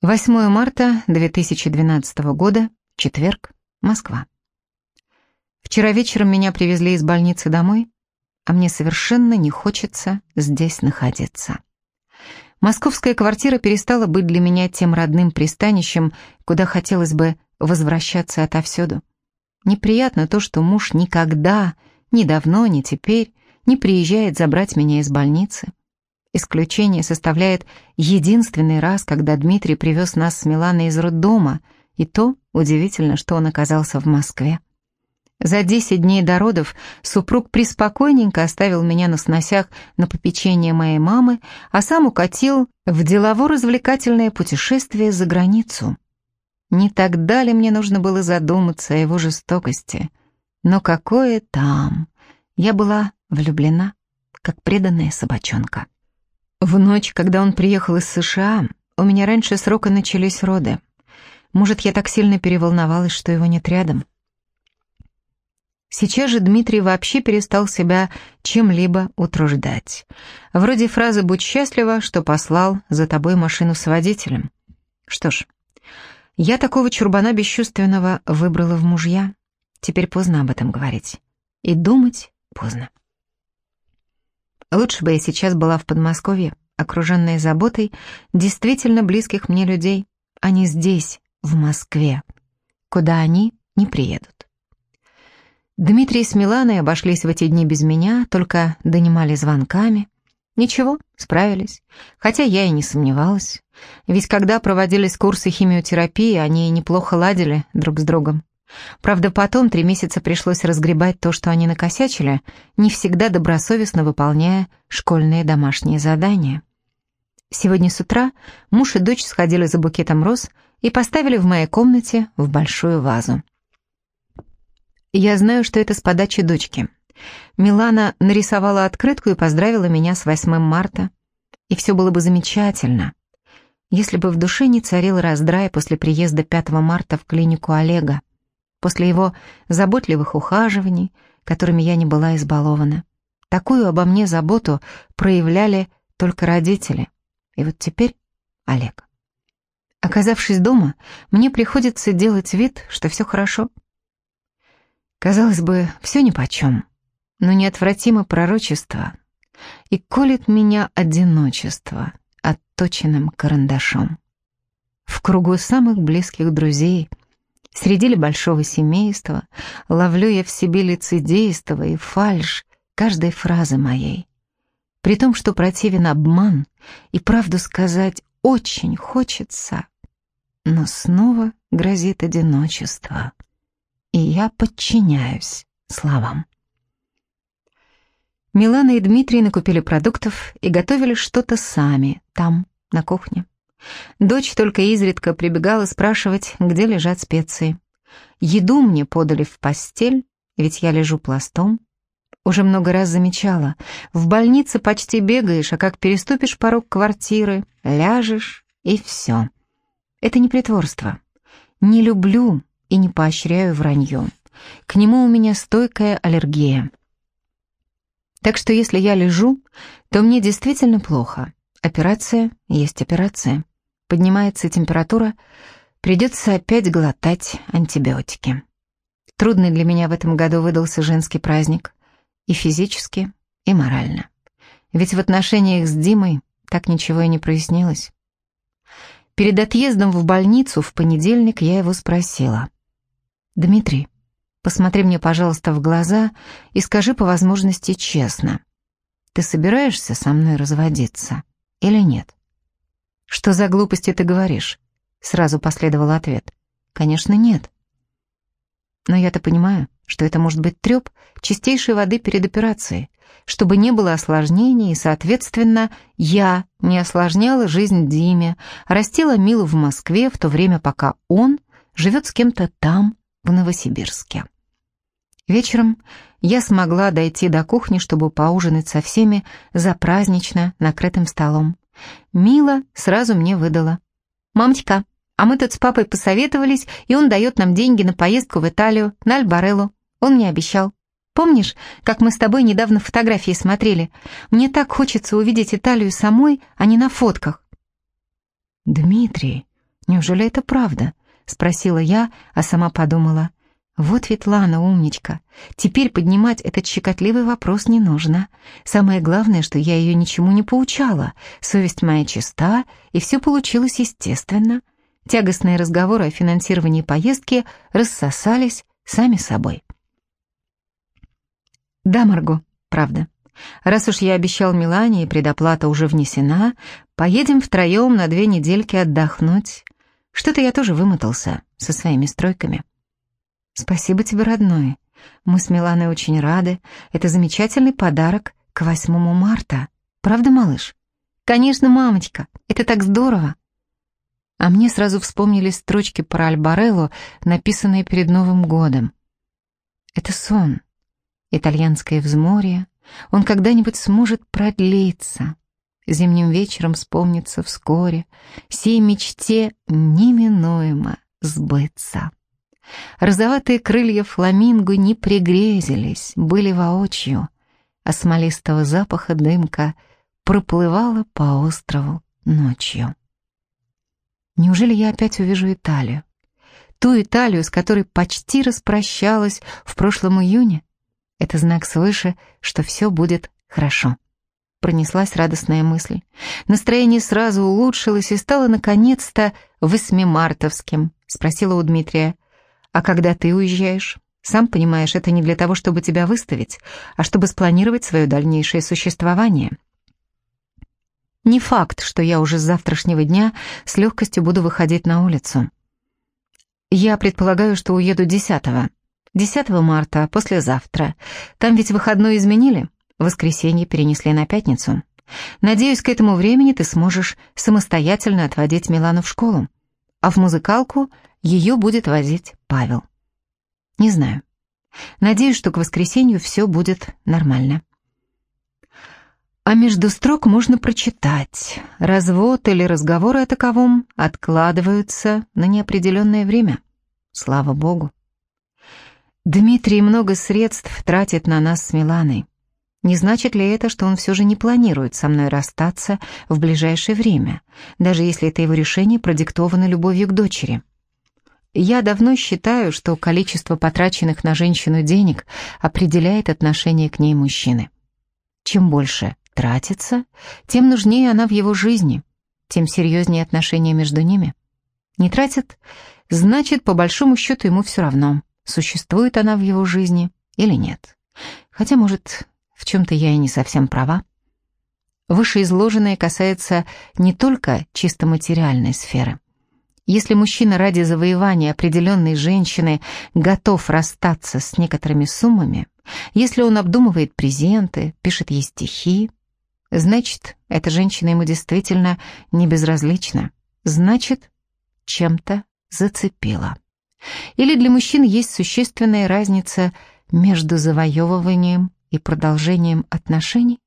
8 марта 2012 года, четверг, Москва. Вчера вечером меня привезли из больницы домой, а мне совершенно не хочется здесь находиться. Московская квартира перестала быть для меня тем родным пристанищем, куда хотелось бы возвращаться отовсюду. Неприятно то, что муж никогда, ни давно, ни теперь, не приезжает забрать меня из больницы. Исключение составляет единственный раз, когда Дмитрий привез нас с Миланой из роддома, и то удивительно, что он оказался в Москве. За десять дней до родов супруг приспокойненько оставил меня на сносях на попечение моей мамы, а сам укатил в делово-развлекательное путешествие за границу. Не тогда ли мне нужно было задуматься о его жестокости? Но какое там? Я была влюблена, как преданная собачонка. В ночь, когда он приехал из США, у меня раньше срока начались роды. Может, я так сильно переволновалась, что его нет рядом. Сейчас же Дмитрий вообще перестал себя чем-либо утруждать. Вроде фразы «Будь счастлива, что послал за тобой машину с водителем». Что ж, я такого чурбана бесчувственного выбрала в мужья. Теперь поздно об этом говорить. И думать поздно. Лучше бы я сейчас была в Подмосковье, окруженная заботой действительно близких мне людей, а не здесь, в Москве, куда они не приедут. Дмитрий с Миланой обошлись в эти дни без меня, только донимали звонками. Ничего, справились, хотя я и не сомневалась. Ведь когда проводились курсы химиотерапии, они неплохо ладили друг с другом. Правда, потом три месяца пришлось разгребать то, что они накосячили, не всегда добросовестно выполняя школьные домашние задания. Сегодня с утра муж и дочь сходили за букетом роз и поставили в моей комнате в большую вазу. Я знаю, что это с подачи дочки. Милана нарисовала открытку и поздравила меня с 8 марта. И все было бы замечательно, если бы в душе не царил раздрай после приезда 5 марта в клинику Олега после его заботливых ухаживаний, которыми я не была избалована. Такую обо мне заботу проявляли только родители. И вот теперь Олег. Оказавшись дома, мне приходится делать вид, что все хорошо. Казалось бы, все нипочем, но неотвратимо пророчество и колет меня одиночество отточенным карандашом. В кругу самых близких друзей — Среди ли большого семейства ловлю я в себе лицедейство и фальшь каждой фразы моей. При том, что противен обман, и правду сказать очень хочется, но снова грозит одиночество, и я подчиняюсь словам. Милана и Дмитрий накупили продуктов и готовили что-то сами, там, на кухне. Дочь только изредка прибегала спрашивать, где лежат специи. Еду мне подали в постель, ведь я лежу пластом. Уже много раз замечала, в больнице почти бегаешь, а как переступишь порог квартиры, ляжешь, и все. Это не притворство. Не люблю и не поощряю вранье. К нему у меня стойкая аллергия. Так что если я лежу, то мне действительно плохо. Операция есть операция поднимается температура, придется опять глотать антибиотики. Трудный для меня в этом году выдался женский праздник. И физически, и морально. Ведь в отношениях с Димой так ничего и не прояснилось. Перед отъездом в больницу в понедельник я его спросила. «Дмитрий, посмотри мне, пожалуйста, в глаза и скажи по возможности честно. Ты собираешься со мной разводиться или нет?» «Что за глупости ты говоришь?» Сразу последовал ответ. «Конечно, нет». Но я-то понимаю, что это может быть треп чистейшей воды перед операцией, чтобы не было осложнений, и, соответственно, я не осложняла жизнь Диме, растила Милу в Москве в то время, пока он живет с кем-то там, в Новосибирске. Вечером я смогла дойти до кухни, чтобы поужинать со всеми за празднично накрытым столом. Мила сразу мне выдала. «Мамочка, а мы тут с папой посоветовались, и он дает нам деньги на поездку в Италию, на Альбарелло. Он мне обещал. Помнишь, как мы с тобой недавно фотографии смотрели? Мне так хочется увидеть Италию самой, а не на фотках». «Дмитрий, «Неужели это правда?» — спросила я, а сама подумала. «Вот ведь Лана умничка. Теперь поднимать этот щекотливый вопрос не нужно. Самое главное, что я ее ничему не поучала. Совесть моя чиста, и все получилось естественно. Тягостные разговоры о финансировании поездки рассосались сами собой». «Да, Марго, правда. Раз уж я обещал Милане и предоплата уже внесена, поедем втроем на две недельки отдохнуть. Что-то я тоже вымотался со своими стройками. Спасибо тебе, родной. Мы с Миланой очень рады. Это замечательный подарок к 8 марта. Правда, малыш? Конечно, мамочка. Это так здорово. А мне сразу вспомнились строчки про Альбарелло, написанные перед Новым годом. Это сон. Итальянское взморье, он когда-нибудь сможет продлиться. Зимним вечером вспомнится вскоре, сей мечте неминуемо сбыться. Розоватые крылья фламинго не пригрезились, были воочию, а смолистого запаха дымка проплывала по острову ночью. Неужели я опять увижу Италию? Ту Италию, с которой почти распрощалась в прошлом июне? Это знак свыше, что все будет хорошо. Пронеслась радостная мысль. Настроение сразу улучшилось и стало, наконец-то, восьмимартовским. Спросила у Дмитрия. «А когда ты уезжаешь?» «Сам понимаешь, это не для того, чтобы тебя выставить, а чтобы спланировать свое дальнейшее существование». Не факт, что я уже с завтрашнего дня с легкостью буду выходить на улицу. Я предполагаю, что уеду десятого. 10 марта, послезавтра. Там ведь выходной изменили. Воскресенье перенесли на пятницу. Надеюсь, к этому времени ты сможешь самостоятельно отводить Милану в школу. А в музыкалку ее будет возить Павел. Не знаю. Надеюсь, что к воскресенью все будет нормально. А между строк можно прочитать. Развод или разговоры о таковом откладываются на неопределенное время. Слава богу. Дмитрий много средств тратит на нас с Миланой. Не значит ли это, что он все же не планирует со мной расстаться в ближайшее время, даже если это его решение продиктовано любовью к дочери? Я давно считаю, что количество потраченных на женщину денег определяет отношение к ней мужчины. Чем больше тратится, тем нужнее она в его жизни, тем серьезнее отношения между ними. Не тратит, значит, по большому счету ему все равно существует она в его жизни или нет. Хотя, может, в чем-то я и не совсем права. Вышеизложенное касается не только чисто материальной сферы. Если мужчина ради завоевания определенной женщины готов расстаться с некоторыми суммами, если он обдумывает презенты, пишет ей стихи, значит, эта женщина ему действительно не безразлична, значит, чем-то зацепила. Или для мужчин есть существенная разница между завоевыванием и продолжением отношений?